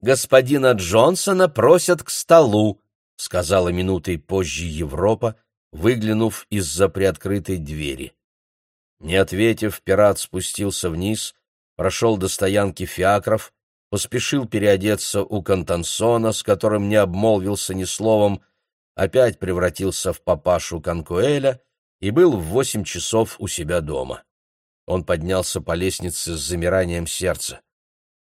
господина Джонсона просят к столу», — сказала минутой позже Европа, выглянув из-за приоткрытой двери. Не ответив, пират спустился вниз, прошел до стоянки фиакров, поспешил переодеться у Кантансона, с которым не обмолвился ни словом, опять превратился в папашу Канкуэля и был в восемь часов у себя дома. Он поднялся по лестнице с замиранием сердца.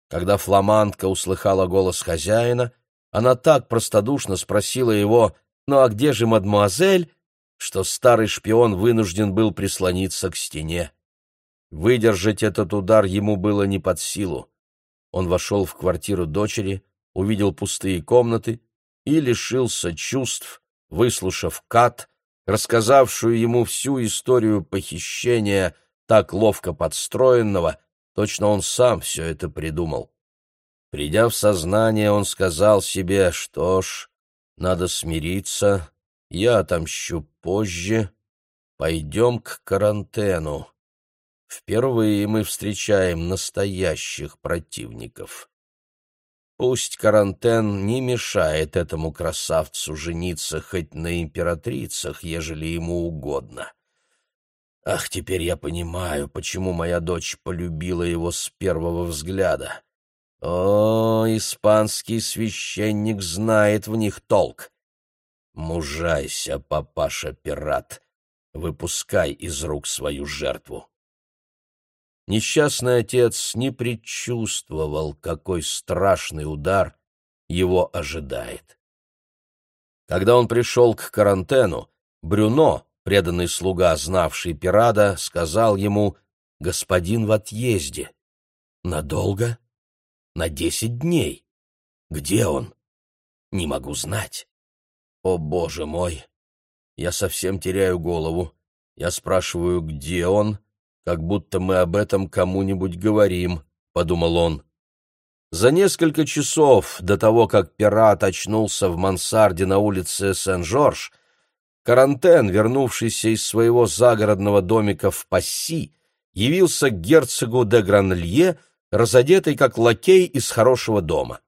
Когда фламандка услыхала голос хозяина, она так простодушно спросила его «Ну а где же мадемуазель?» что старый шпион вынужден был прислониться к стене. Выдержать этот удар ему было не под силу. Он вошел в квартиру дочери, увидел пустые комнаты и лишился чувств, выслушав Кат, рассказавшую ему всю историю похищения, так ловко подстроенного, точно он сам все это придумал. Придя в сознание, он сказал себе, что ж, надо смириться, я отомщу позже. Пойдем к карантену. Впервые мы встречаем настоящих противников. Пусть карантен не мешает этому красавцу жениться хоть на императрицах, ежели ему угодно. Ах, теперь я понимаю, почему моя дочь полюбила его с первого взгляда. О, испанский священник знает в них толк. Мужайся, папаша-пират, выпускай из рук свою жертву. Несчастный отец не предчувствовал, какой страшный удар его ожидает. Когда он пришел к карантену, Брюно, преданный слуга, знавший пирада, сказал ему «Господин в отъезде». «Надолго?» «На десять дней». «Где он?» «Не могу знать». О, боже мой! Я совсем теряю голову. Я спрашиваю, где он, как будто мы об этом кому-нибудь говорим, — подумал он. За несколько часов до того, как пират очнулся в мансарде на улице Сен-Жорж, Карантен, вернувшийся из своего загородного домика в Пасси, явился к герцогу де Гранлье, разодетый как лакей из хорошего дома.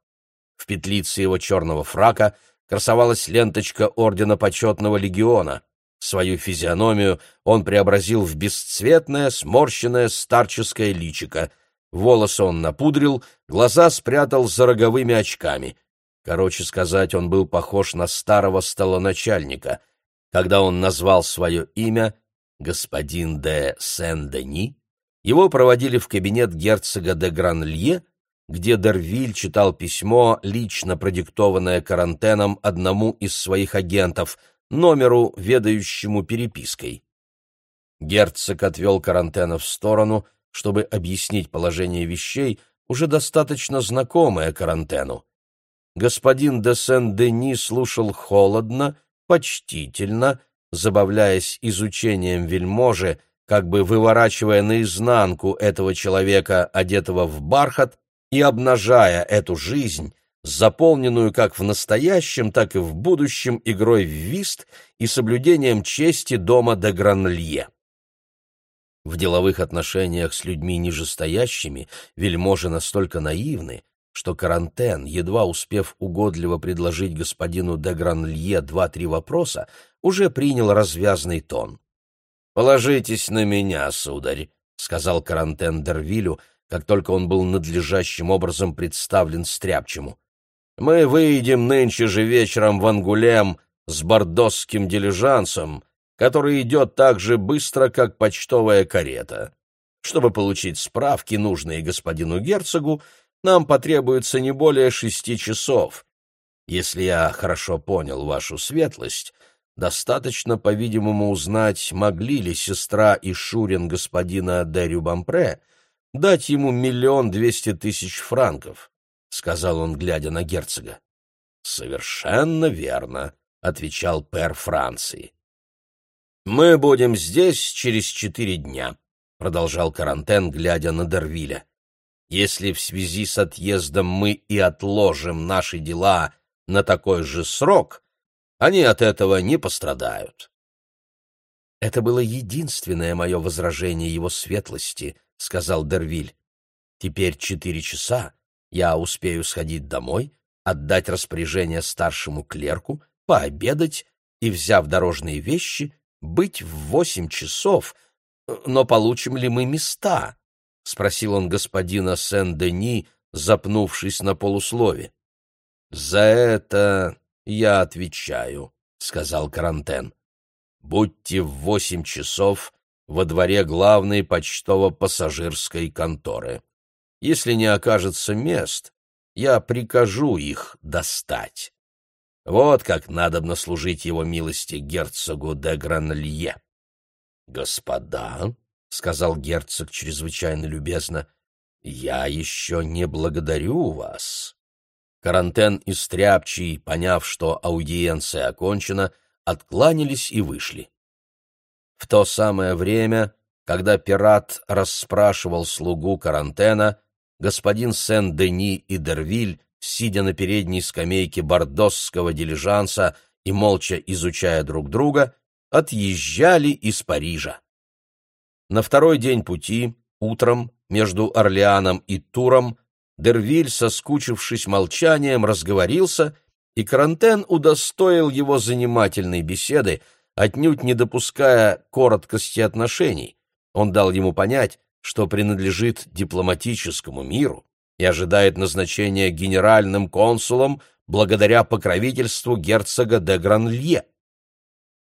В петлице его черного фрака — красовалась ленточка Ордена Почетного Легиона. Свою физиономию он преобразил в бесцветное, сморщенное старческое личико. Волосы он напудрил, глаза спрятал за роговыми очками. Короче сказать, он был похож на старого столоначальника. Когда он назвал свое имя, господин де Сен-Дени, его проводили в кабинет герцога де Гранлье, где Дервиль читал письмо, лично продиктованное карантеном одному из своих агентов, номеру, ведающему перепиской. Герцог отвел карантена в сторону, чтобы объяснить положение вещей, уже достаточно знакомое карантену. Господин де Сен-Дени слушал холодно, почтительно, забавляясь изучением вельможи, как бы выворачивая наизнанку этого человека, одетого в бархат, и обнажая эту жизнь, заполненную как в настоящем, так и в будущем игрой в вист и соблюдением чести дома де Гранлье. В деловых отношениях с людьми нижестоящими вельможи настолько наивны, что Карантен, едва успев угодливо предложить господину де Гранлье два-три вопроса, уже принял развязный тон. «Положитесь на меня, сударь», — сказал Карантен Дервилю, — как только он был надлежащим образом представлен Стряпчему. «Мы выйдем нынче же вечером в Ангулем с бордосским дилижансом, который идет так же быстро, как почтовая карета. Чтобы получить справки, нужные господину герцогу, нам потребуется не более шести часов. Если я хорошо понял вашу светлость, достаточно, по-видимому, узнать, могли ли сестра и Шурин господина де Рюбампре дать ему миллион двести тысяч франков, — сказал он, глядя на герцога. — Совершенно верно, — отвечал пэр Франции. — Мы будем здесь через четыре дня, — продолжал Карантен, глядя на Дервиля. — Если в связи с отъездом мы и отложим наши дела на такой же срок, они от этого не пострадают. Это было единственное мое возражение его светлости —— сказал Дервиль. «Теперь четыре часа, Я успею сходить домой, отдать распоряжение старшему клерку, пообедать и, взяв дорожные вещи, быть в восемь часов. Но получим ли мы места? — спросил он господина Сен-Дени, запнувшись на полуслове. — За это я отвечаю, — сказал Карантен. — Будьте в восемь часов во дворе главной почтово-пассажирской конторы. Если не окажется мест, я прикажу их достать. Вот как надобно служить его милости герцогу де Гранлье. — Господа, — сказал герцог чрезвычайно любезно, — я еще не благодарю вас. Карантен и Стряпчий, поняв, что аудиенция окончена, откланялись и вышли. В то самое время, когда пират расспрашивал слугу Карантена, господин Сен-Дени и Дервиль сидя на передней скамейке бордосского дилижанса и молча изучая друг друга, отъезжали из Парижа. На второй день пути, утром, между Орлеаном и Туром, Дервиль, соскучившись молчанием, разговорился, и Карантен удостоил его занимательной беседы, отнюдь не допуская короткости отношений. Он дал ему понять, что принадлежит дипломатическому миру, и ожидает назначения генеральным консулом благодаря покровительству герцога де Гранлье.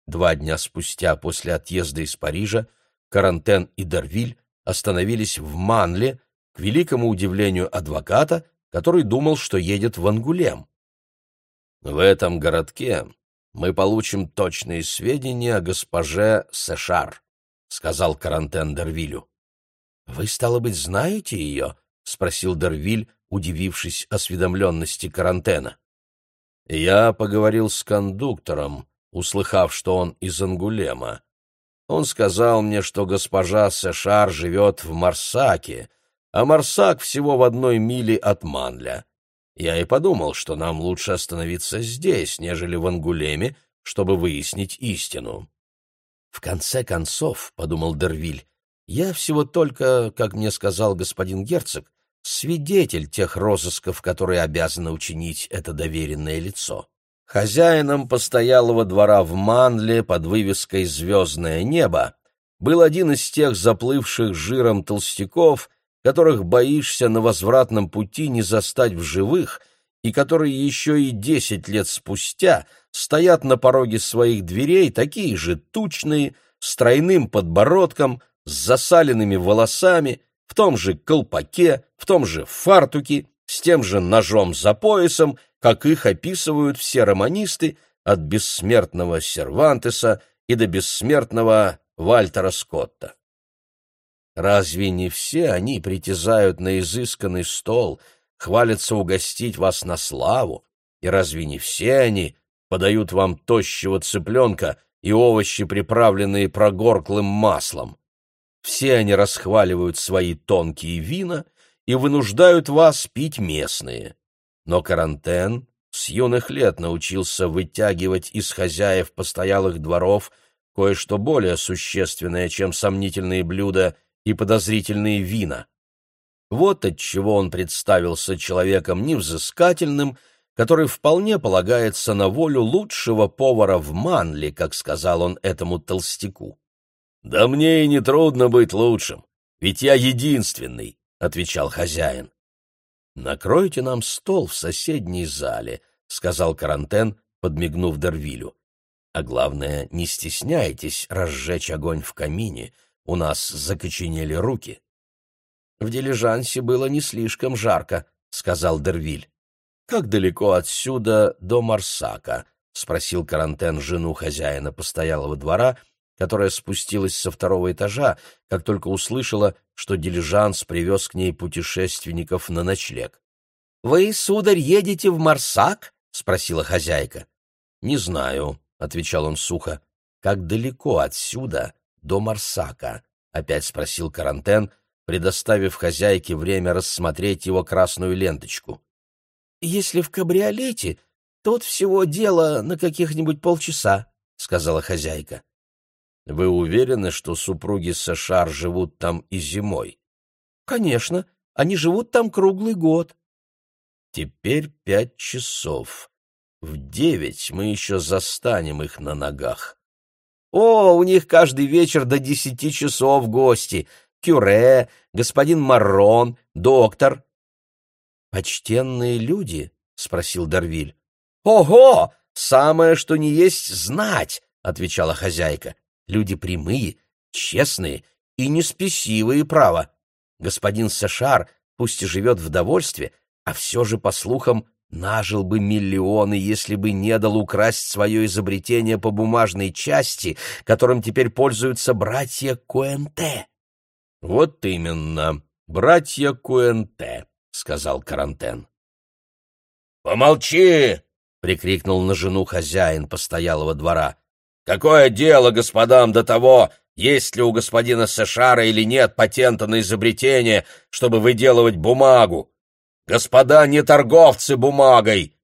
Два дня спустя после отъезда из Парижа Карантен и Дарвиль остановились в Манле, к великому удивлению адвоката, который думал, что едет в Ангулем. «В этом городке мы получим точные сведения о госпоже Сешар», — сказал Карантен Дервилю. «Вы, стало быть, знаете ее?» — спросил Дервиль, удивившись осведомленности карантена. «Я поговорил с кондуктором, услыхав, что он из Ангулема. Он сказал мне, что госпожа Сешар живет в Марсаке, а Марсак всего в одной миле от Манля. Я и подумал, что нам лучше остановиться здесь, нежели в Ангулеме, чтобы выяснить истину». «В конце концов, — подумал Дервиль, — я всего только, как мне сказал господин герцог, свидетель тех розысков, которые обязано учинить это доверенное лицо. Хозяином постоялого двора в Манле под вывеской «Звездное небо» был один из тех заплывших жиром толстяков, которых боишься на возвратном пути не застать в живых и которые еще и десять лет спустя стоят на пороге своих дверей такие же тучные, с тройным подбородком, с засаленными волосами, в том же колпаке, в том же фартуке, с тем же ножом за поясом, как их описывают все романисты от бессмертного Сервантеса и до бессмертного Вальтера Скотта. Разве не все они притязают на изысканный стол, хвалятся угостить вас на славу, и разве не все они подают вам тощего цыпленка и овощи, приправленные прогорклым маслом? Все они расхваливают свои тонкие вина и вынуждают вас пить местные. Но Карантен с юных лет научился вытягивать из хозяев постоялых дворов кое-что более существенное, чем сомнительные блюда и подозрительные вина. Вот отчего он представился человеком невзыскательным, который вполне полагается на волю лучшего повара в Манле, как сказал он этому толстяку. «Да мне и не трудно быть лучшим, ведь я единственный», — отвечал хозяин. «Накройте нам стол в соседней зале», — сказал Карантен, подмигнув Дарвилю. «А главное, не стесняйтесь разжечь огонь в камине, у нас закоченели руки». «В дилижансе было не слишком жарко», — сказал Дервиль. «Как далеко отсюда до Марсака?» — спросил Карантен жену хозяина постоялого двора — которая спустилась со второго этажа, как только услышала, что дилижанс привез к ней путешественников на ночлег. — Вы, сударь, едете в Марсак? — спросила хозяйка. — Не знаю, — отвечал он сухо. — Как далеко отсюда до Марсака? — опять спросил Карантен, предоставив хозяйке время рассмотреть его красную ленточку. — Если в кабриолете, тут всего дело на каких-нибудь полчаса, — сказала хозяйка. Вы уверены, что супруги Сашар живут там и зимой? Конечно, они живут там круглый год. Теперь пять часов. В девять мы еще застанем их на ногах. О, у них каждый вечер до десяти часов гости. Кюре, господин Маррон, доктор. «Почтенные люди?» — спросил Дарвиль. «Ого! Самое, что не есть знать!» — отвечала хозяйка. «Люди прямые, честные и не спесивые, право. Господин Сашар пусть и живет в довольстве, а все же, по слухам, нажил бы миллионы, если бы не дал украсть свое изобретение по бумажной части, которым теперь пользуются братья Куэнте. — Вот именно, братья Куэнте, — сказал Карантен. — Помолчи! — прикрикнул на жену хозяин постоялого двора. — Какое дело господам до того, есть ли у господина Сэшара или нет патента на изобретение, чтобы выделывать бумагу? Господа не торговцы бумагой!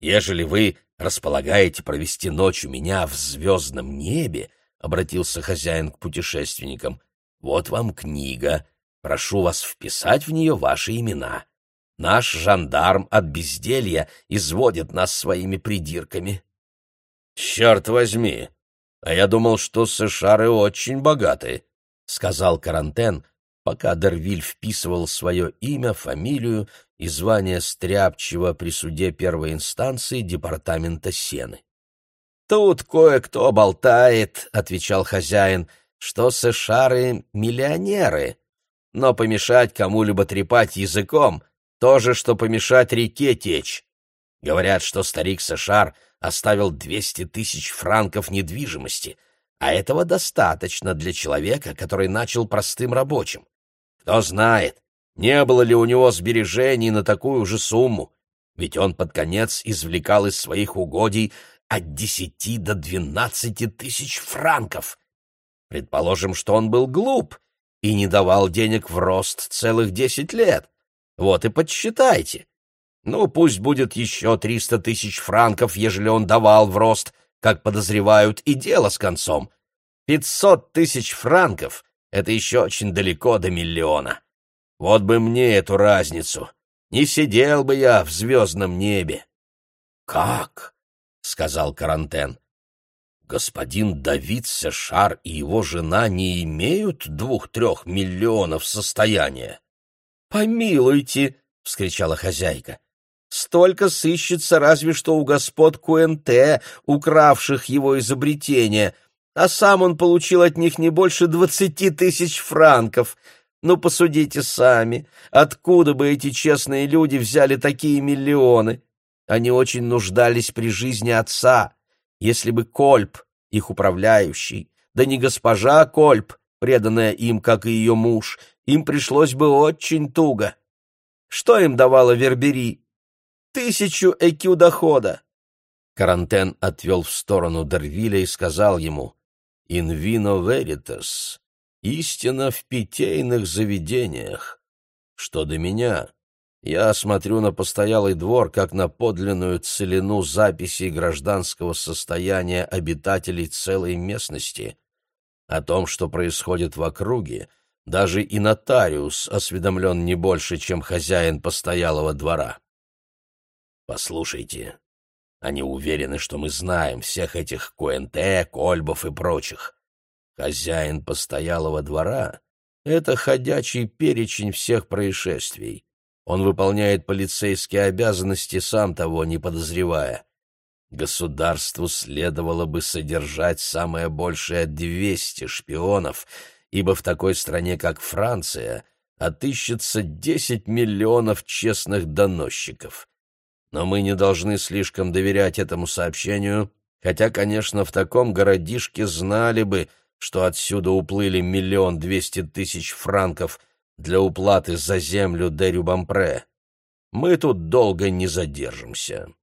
Ежели вы располагаете провести ночь у меня в звездном небе, — обратился хозяин к путешественникам, — вот вам книга. Прошу вас вписать в нее ваши имена. Наш жандарм от безделья изводит нас своими придирками. — Черт возьми! А я думал, что сэшары очень богаты, — сказал Карантен, пока Дервиль вписывал свое имя, фамилию и звание стряпчего при суде первой инстанции департамента Сены. «Тут кое-кто болтает», — отвечал хозяин, — «что сэшары — миллионеры. Но помешать кому-либо трепать языком — то же, что помешать реке течь. Говорят, что старик Сэшар оставил двести тысяч франков недвижимости, а этого достаточно для человека, который начал простым рабочим. Кто знает, не было ли у него сбережений на такую же сумму, ведь он под конец извлекал из своих угодий от десяти до двенадцати тысяч франков. Предположим, что он был глуп и не давал денег в рост целых десять лет. Вот и подсчитайте. Ну, пусть будет еще триста тысяч франков, ежели он давал в рост, как подозревают, и дело с концом. Пятьсот тысяч франков — это еще очень далеко до миллиона. Вот бы мне эту разницу. Не сидел бы я в звездном небе. — Как? — сказал Карантен. — Господин Давид Сешар и его жена не имеют двух-трех миллионов состояния. — Помилуйте! — вскричала хозяйка. — Столько сыщется разве что у господ Куэнте, укравших его изобретение, а сам он получил от них не больше двадцати тысяч франков — ну, посудите сами, откуда бы эти честные люди взяли такие миллионы? Они очень нуждались при жизни отца. Если бы Кольп, их управляющий, да не госпожа Кольп, преданная им, как и ее муж, им пришлось бы очень туго. Что им давало Вербери? Тысячу экю дохода. Карантен отвел в сторону Дервиля и сказал ему «In vino veritas» Истина в питейных заведениях. Что до меня, я смотрю на постоялый двор как на подлинную целину записей гражданского состояния обитателей целой местности. О том, что происходит в округе, даже и нотариус осведомлен не больше, чем хозяин постоялого двора. Послушайте, они уверены, что мы знаем всех этих Куэнте, Кольбов и прочих. Хозяин постоялого двора — это ходячий перечень всех происшествий. Он выполняет полицейские обязанности, сам того не подозревая. Государству следовало бы содержать самое большее двести шпионов, ибо в такой стране, как Франция, отыщется десять миллионов честных доносчиков. Но мы не должны слишком доверять этому сообщению, хотя, конечно, в таком городишке знали бы — что отсюда уплыли миллион двести тысяч франков для уплаты за землю де Рюбампре. Мы тут долго не задержимся.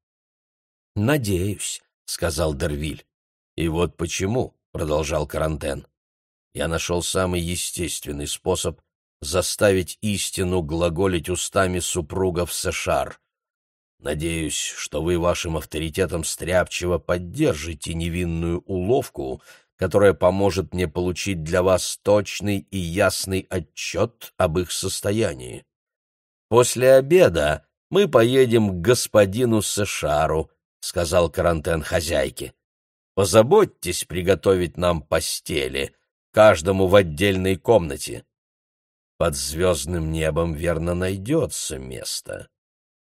— Надеюсь, — сказал Дервиль. — И вот почему, — продолжал Карантен. — Я нашел самый естественный способ заставить истину глаголить устами супругов Сэшар. Надеюсь, что вы вашим авторитетом стряпчиво поддержите невинную уловку, которая поможет мне получить для вас точный и ясный отчет об их состоянии. После обеда мы поедем к господину Сешару, — сказал карантен хозяйке. Позаботьтесь приготовить нам постели, каждому в отдельной комнате. Под звездным небом, верно, найдется место. —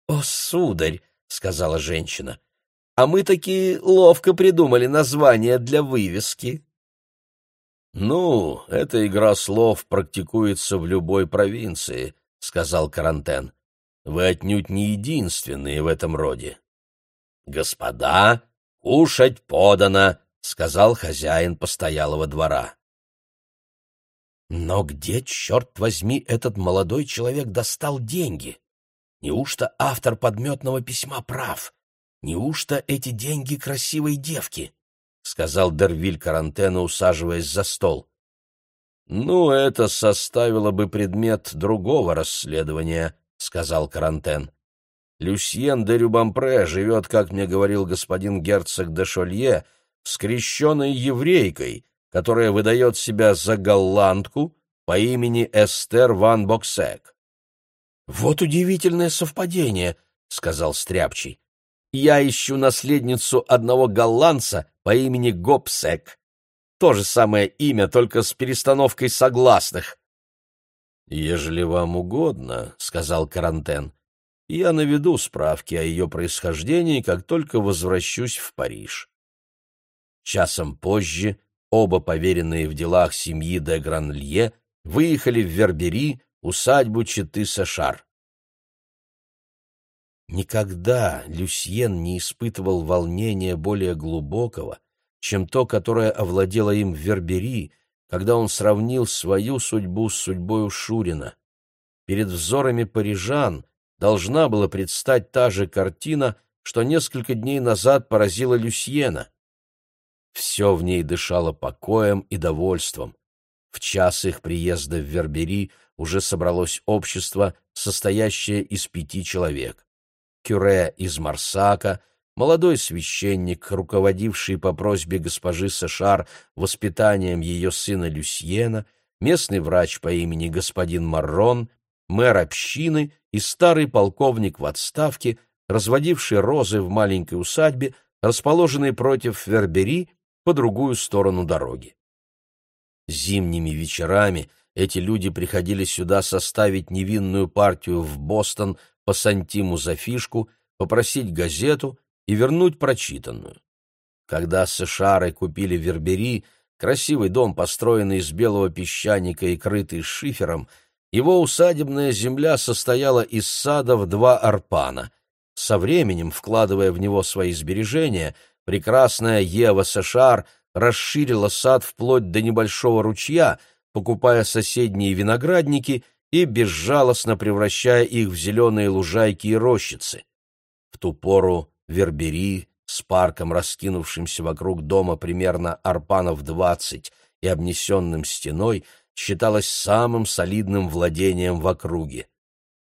О, сударь, — сказала женщина, — а мы таки ловко придумали название для вывески. — Ну, эта игра слов практикуется в любой провинции, — сказал Карантен. — Вы отнюдь не единственные в этом роде. — Господа, кушать подано, — сказал хозяин постоялого двора. Но где, черт возьми, этот молодой человек достал деньги? Неужто автор подметного письма прав? Неужто эти деньги красивой девки? — сказал Дервиль Карантена, усаживаясь за стол. — Ну, это составило бы предмет другого расследования, — сказал Карантен. Люсьен де Рюбампре живет, как мне говорил господин герцог де Шолье, скрещенной еврейкой, которая выдает себя за голландку по имени Эстер ван Боксек. «Вот удивительное совпадение», — сказал Стряпчий. «Я ищу наследницу одного голландца по имени Гопсек. То же самое имя, только с перестановкой согласных». «Ежели вам угодно», — сказал Карантен, — «я наведу справки о ее происхождении, как только возвращусь в Париж». Часом позже оба поверенные в делах семьи де Гранлье выехали в Вербери, усадьбу Читы Сашар. Никогда Люсьен не испытывал волнения более глубокого, чем то, которое овладело им в Вербери, когда он сравнил свою судьбу с судьбой Шурина. Перед взорами парижан должна была предстать та же картина, что несколько дней назад поразила Люсьена. Все в ней дышало покоем и довольством. В час их приезда в Вербери уже собралось общество, состоящее из пяти человек. Кюре из Марсака, молодой священник, руководивший по просьбе госпожи Сашар воспитанием ее сына Люсьена, местный врач по имени господин Маррон, мэр общины и старый полковник в отставке, разводивший розы в маленькой усадьбе, расположенной против Вербери по другую сторону дороги. Зимними вечерами эти люди приходили сюда составить невинную партию в Бостон по сантиму за фишку, попросить газету и вернуть прочитанную. Когда Сэшары купили Вербери, красивый дом, построенный из белого песчаника и крытый шифером, его усадебная земля состояла из сада в два арпана. Со временем, вкладывая в него свои сбережения, прекрасная Ева Сэшар расширила сад вплоть до небольшого ручья, покупая соседние виноградники и безжалостно превращая их в зеленые лужайки и рощицы. В ту пору Вербери с парком, раскинувшимся вокруг дома примерно арпанов двадцать и обнесенным стеной, считалось самым солидным владением в округе.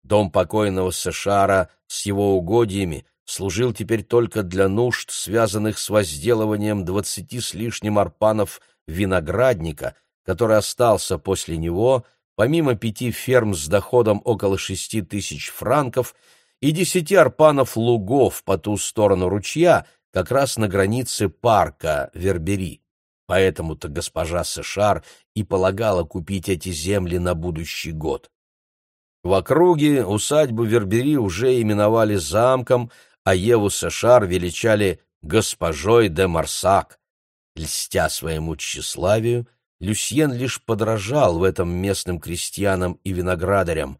Дом покойного Сешара с его угодьями служил теперь только для нужд, связанных с возделыванием двадцати с лишним арпанов виноградника, который остался после него, помимо пяти ферм с доходом около шести тысяч франков и десяти арпанов лугов по ту сторону ручья, как раз на границе парка Вербери. Поэтому-то госпожа Сешар и полагала купить эти земли на будущий год. В округе усадьбу Вербери уже именовали замком, а Еву Сешар величали госпожой де Марсак. Льстя своему тщеславию, Люсьен лишь подражал в этом местным крестьянам и виноградарям.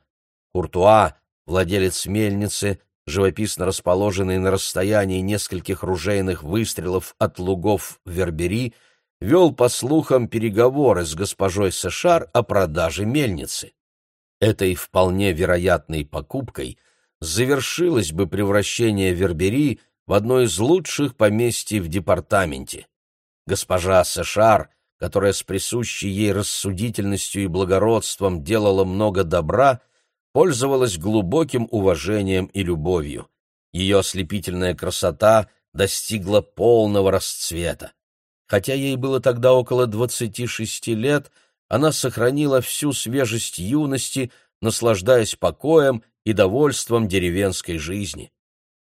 Куртуа, владелец мельницы, живописно расположенный на расстоянии нескольких ружейных выстрелов от лугов Вербери, вел, по слухам, переговоры с госпожой Сешар о продаже мельницы. Этой вполне вероятной покупкой — завершилось бы превращение Вербери в одно из лучших поместий в департаменте. Госпожа Сешар, которая с присущей ей рассудительностью и благородством делала много добра, пользовалась глубоким уважением и любовью. Ее ослепительная красота достигла полного расцвета. Хотя ей было тогда около двадцати шести лет, она сохранила всю свежесть юности, наслаждаясь покоем и довольством деревенской жизни.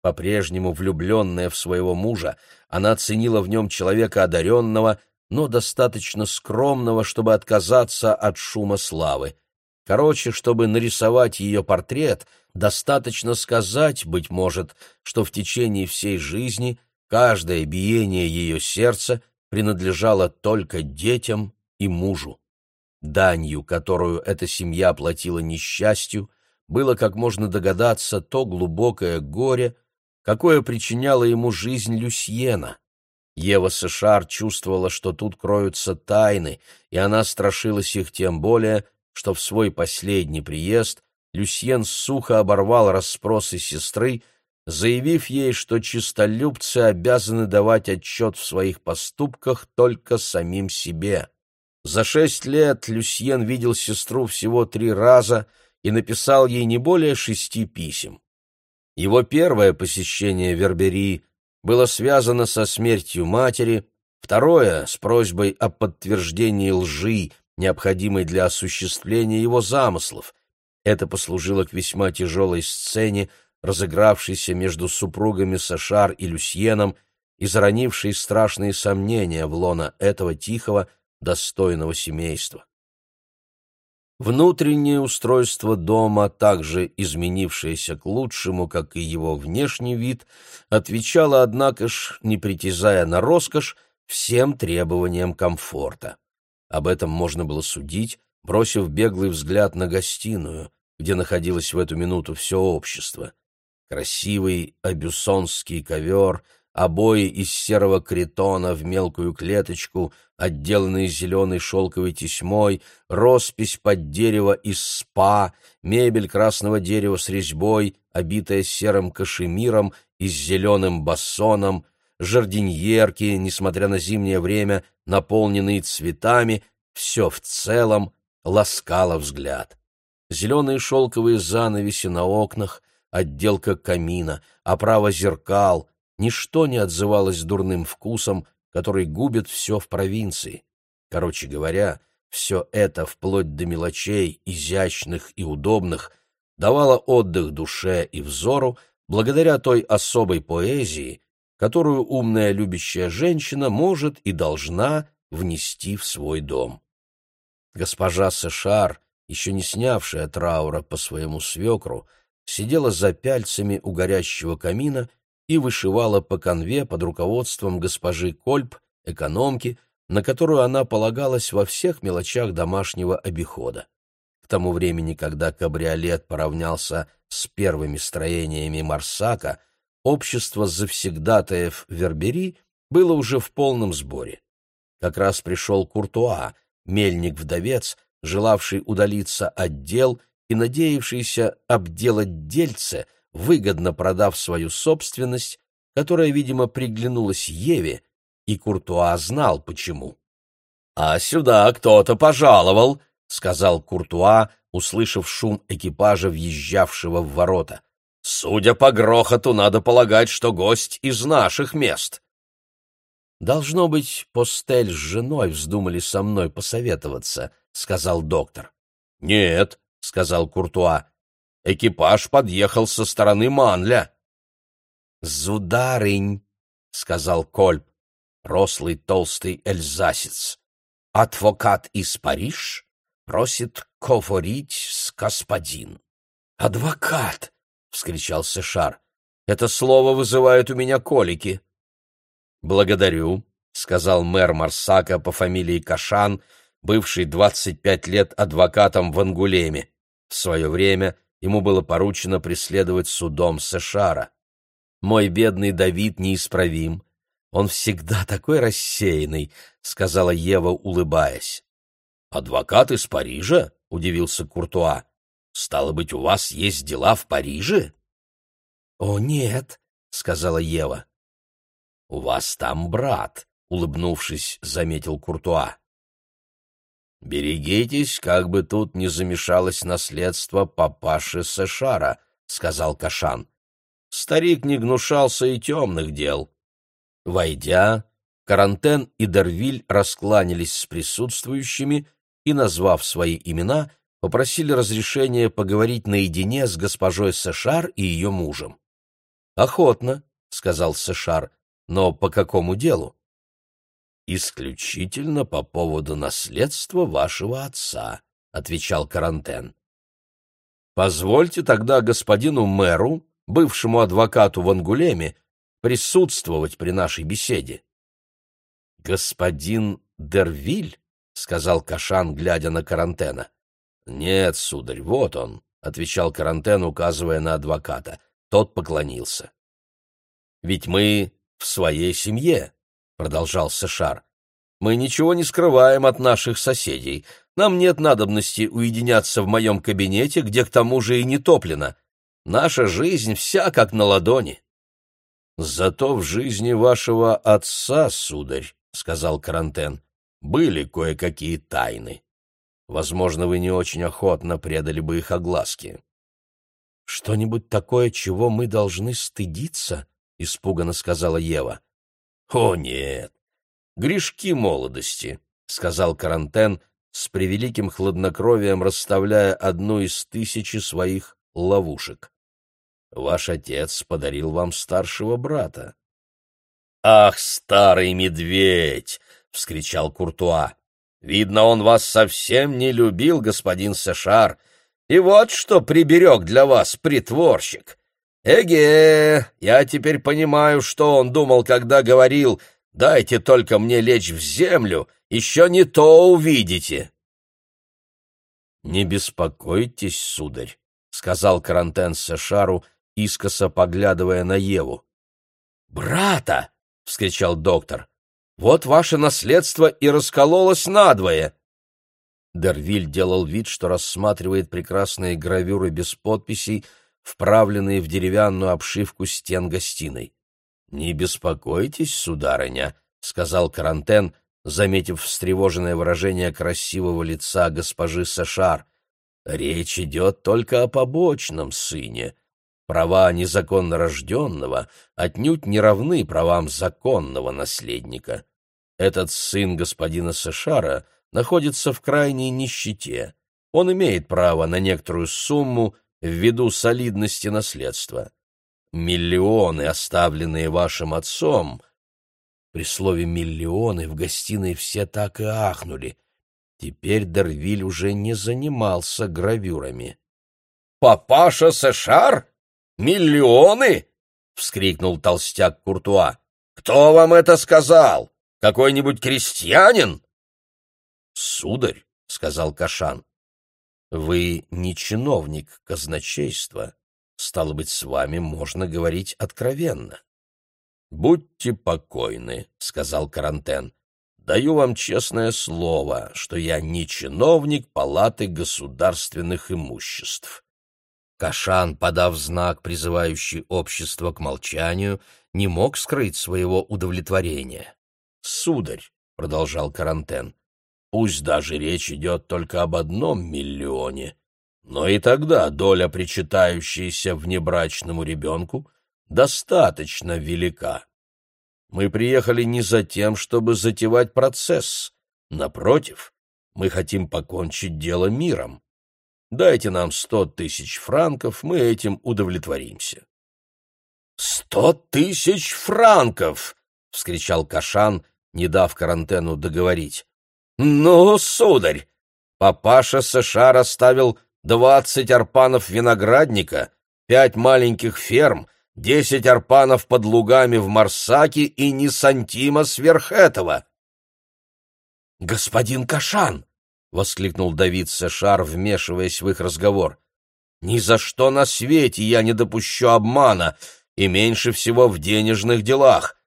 По-прежнему влюбленная в своего мужа, она ценила в нем человека одаренного, но достаточно скромного, чтобы отказаться от шума славы. Короче, чтобы нарисовать ее портрет, достаточно сказать, быть может, что в течение всей жизни каждое биение ее сердца принадлежало только детям и мужу. Данью, которую эта семья платила несчастью, было, как можно догадаться, то глубокое горе, какое причиняла ему жизнь Люсьена. Ева Сешар чувствовала, что тут кроются тайны, и она страшилась их тем более, что в свой последний приезд Люсьен сухо оборвал расспросы сестры, заявив ей, что чистолюбцы обязаны давать отчет в своих поступках только самим себе. За шесть лет Люсьен видел сестру всего три раза и написал ей не более шести писем. Его первое посещение Вербери было связано со смертью матери, второе — с просьбой о подтверждении лжи, необходимой для осуществления его замыслов. Это послужило к весьма тяжелой сцене, разыгравшейся между супругами Сашар и Люсьеном и заронившей страшные сомнения в лона этого тихого, достойного семейства. Внутреннее устройство дома, также изменившееся к лучшему, как и его внешний вид, отвечало, однако ж, не притязая на роскошь, всем требованиям комфорта. Об этом можно было судить, бросив беглый взгляд на гостиную, где находилось в эту минуту все общество. Красивый абюсонский ковер — обои из серого критона в мелкую клеточку, отделанные зеленой шелковой тесьмой, роспись под дерево из спа, мебель красного дерева с резьбой, обитая серым кашемиром и с зеленым бассоном, жардиньерки, несмотря на зимнее время, наполненные цветами, все в целом ласкало взгляд. Зеленые шелковые занавеси на окнах, отделка камина, оправа зеркал — ничто не отзывалось дурным вкусом, который губит все в провинции. Короче говоря, все это, вплоть до мелочей, изящных и удобных, давало отдых душе и взору благодаря той особой поэзии, которую умная любящая женщина может и должна внести в свой дом. Госпожа Сешар, еще не снявшая траура по своему свекру, сидела за пяльцами у горящего камина и вышивала по конве под руководством госпожи Кольп, экономки, на которую она полагалась во всех мелочах домашнего обихода. К тому времени, когда кабриолет поравнялся с первыми строениями Марсака, общество завсегдатаев Вербери было уже в полном сборе. Как раз пришел Куртуа, мельник-вдовец, желавший удалиться от дел и надеявшийся обделать дельце — выгодно продав свою собственность, которая, видимо, приглянулась Еве, и Куртуа знал почему. «А сюда кто-то пожаловал», — сказал Куртуа, услышав шум экипажа, въезжавшего в ворота. «Судя по грохоту, надо полагать, что гость из наших мест». «Должно быть, Постель с женой вздумали со мной посоветоваться», — сказал доктор. «Нет», — сказал Куртуа, Экипаж подъехал со стороны Манля. «Зударынь», — сказал Кольп, рослый толстый эльзасец, — «адвокат из Париж просит кофорить с господин». «Адвокат!» — вскричал Сешар. «Это слово вызывает у меня колики». «Благодарю», — сказал мэр Марсака по фамилии Кашан, бывший двадцать пять лет адвокатом в Ангулеме. В свое время ему было поручено преследовать судом Сешара. «Мой бедный Давид неисправим. Он всегда такой рассеянный», — сказала Ева, улыбаясь. «Адвокат из Парижа?» — удивился Куртуа. «Стало быть, у вас есть дела в Париже?» «О, нет», — сказала Ева. «У вас там брат», — улыбнувшись, заметил Куртуа. «Берегитесь, как бы тут не замешалось наследство папаши Сэшара», — сказал Кашан. Старик не гнушался и темных дел. Войдя, Карантен и Дервиль раскланялись с присутствующими и, назвав свои имена, попросили разрешения поговорить наедине с госпожой Сэшар и ее мужем. «Охотно», — сказал Сэшар, — «но по какому делу?» «Исключительно по поводу наследства вашего отца», — отвечал Карантен. «Позвольте тогда господину мэру, бывшему адвокату в Ангулеме, присутствовать при нашей беседе». «Господин Дервиль?» — сказал Кашан, глядя на Карантена. «Нет, сударь, вот он», — отвечал Карантен, указывая на адвоката. Тот поклонился. «Ведь мы в своей семье», — продолжал Сешар. «Мы ничего не скрываем от наших соседей. Нам нет надобности уединяться в моем кабинете, где к тому же и не топлено. Наша жизнь вся как на ладони». «Зато в жизни вашего отца, сударь», — сказал Карантен, — «были кое-какие тайны». Возможно, вы не очень охотно предали бы их огласке. «Что-нибудь такое, чего мы должны стыдиться?» — испуганно сказала Ева. «О, нет! Грешки молодости!» — сказал Карантен, с превеликим хладнокровием расставляя одну из тысячи своих ловушек. «Ваш отец подарил вам старшего брата». «Ах, старый медведь!» — вскричал Куртуа. Видно, он вас совсем не любил, господин Сешар, и вот что приберег для вас притворщик. Эге, я теперь понимаю, что он думал, когда говорил «дайте только мне лечь в землю, еще не то увидите». «Не беспокойтесь, сударь», — сказал Карантен Сешару, искоса поглядывая на Еву. «Брата!» — вскричал доктор. Вот ваше наследство и раскололось надвое. Дервиль делал вид, что рассматривает прекрасные гравюры без подписей, вправленные в деревянную обшивку стен гостиной. «Не беспокойтесь, сударыня», — сказал Карантен, заметив встревоженное выражение красивого лица госпожи Сашар. «Речь идет только о побочном сыне. Права незаконно рожденного отнюдь не равны правам законного наследника. Этот сын господина Сашара находится в крайней нищете. Он имеет право на некоторую сумму ввиду солидности наследства. Миллионы, оставленные вашим отцом... При слове «миллионы» в гостиной все так и ахнули. Теперь Дервиль уже не занимался гравюрами. «Папаша Сашар?» Миллионы? — вскрикнул толстяк Куртуа. — Кто вам это сказал? Какой-нибудь крестьянин? — Сударь, — сказал Кашан, — вы не чиновник казначейства. Стало быть, с вами можно говорить откровенно. — Будьте покойны, — сказал Карантен. — Даю вам честное слово, что я не чиновник палаты государственных имуществ. Кашан, подав знак, призывающий общество к молчанию, не мог скрыть своего удовлетворения. «Сударь», — продолжал Карантен, — «пусть даже речь идет только об одном миллионе, но и тогда доля, причитающаяся внебрачному ребенку, достаточно велика. Мы приехали не за тем, чтобы затевать процесс. Напротив, мы хотим покончить дело миром. Дайте нам сто тысяч франков, мы этим удовлетворимся. «Сто тысяч франков!» — вскричал Кашан, не дав карантену договорить. «Ну, сударь, папаша США расставил двадцать арпанов виноградника, пять маленьких ферм, десять арпанов под лугами в Марсаке и ни сантима сверх этого». «Господин Кашан!» воскликнул Давид Сешар, вмешиваясь в их разговор. «Ни за что на свете я не допущу обмана, и меньше всего в денежных делах.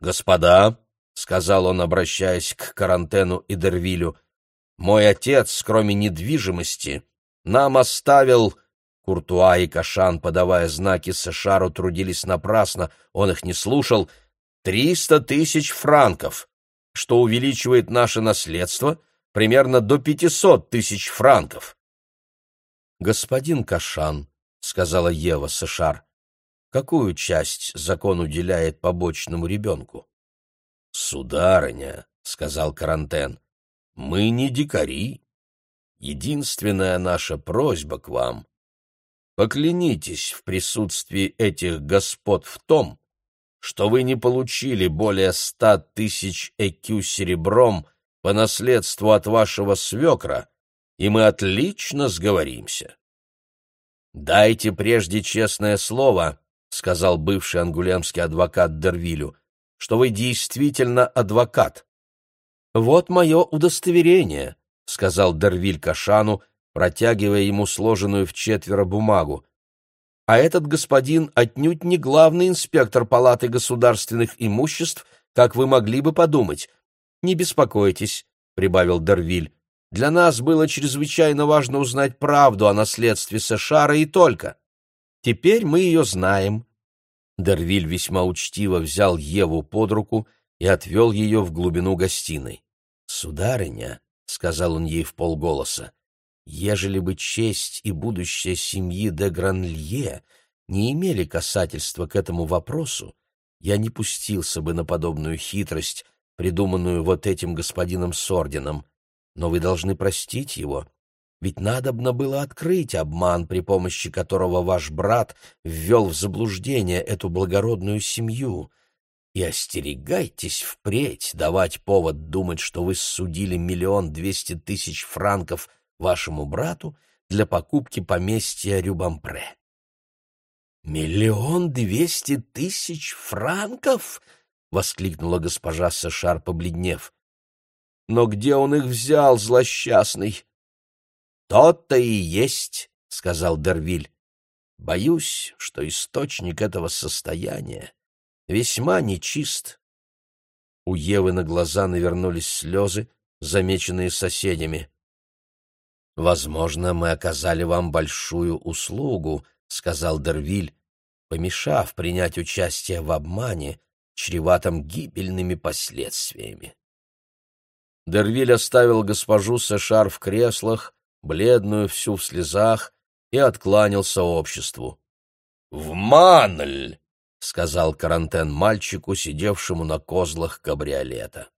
Господа, — сказал он, обращаясь к Карантену и Дервилю, — мой отец, кроме недвижимости, нам оставил... Куртуа и Кашан, подавая знаки Сешару, трудились напрасно, он их не слушал. «Триста тысяч франков, что увеличивает наше наследство примерно до пятисот тысяч франков. «Господин Кашан», — сказала Ева Сашар, — «какую часть закон уделяет побочному ребенку?» «Сударыня», — сказал Карантен, — «мы не дикари. единственная наша просьба к вам — поклянитесь в присутствии этих господ в том, что вы не получили более ста тысяч экю серебром по наследству от вашего свекра, и мы отлично сговоримся. «Дайте прежде честное слово», — сказал бывший ангулемский адвокат Дервилю, — «что вы действительно адвокат». «Вот мое удостоверение», — сказал Дервиль Кашану, протягивая ему сложенную в четверо бумагу. «А этот господин отнюдь не главный инспектор Палаты государственных имуществ, как вы могли бы подумать. Не беспокойтесь», — прибавил Дервиль, для нас было чрезвычайно важно узнать правду о наследстве Сэшара и только. Теперь мы ее знаем». Дервиль весьма учтиво взял Еву под руку и отвел ее в глубину гостиной. «Сударыня», — сказал он ей в полголоса, — «ежели бы честь и будущее семьи де Гранлье не имели касательства к этому вопросу, я не пустился бы на подобную хитрость, придуманную вот этим господином с орденом но вы должны простить его, ведь надобно было открыть обман, при помощи которого ваш брат ввел в заблуждение эту благородную семью. И остерегайтесь впредь давать повод думать, что вы судили миллион двести тысяч франков вашему брату для покупки поместья Рюбампре. «Миллион двести тысяч франков!» — воскликнула госпожа Сешар, побледнев. Но где он их взял, злосчастный? «То-то и есть», — сказал Дервиль. «Боюсь, что источник этого состояния весьма нечист». У Евы на глаза навернулись слезы, замеченные соседями. «Возможно, мы оказали вам большую услугу», — сказал Дервиль, помешав принять участие в обмане, чреватом гибельными последствиями. Дервиль оставил госпожу Сешар в креслах, бледную, всю в слезах, и откланялся обществу. «В Манль!» — сказал карантен мальчику, сидевшему на козлах кабриолета.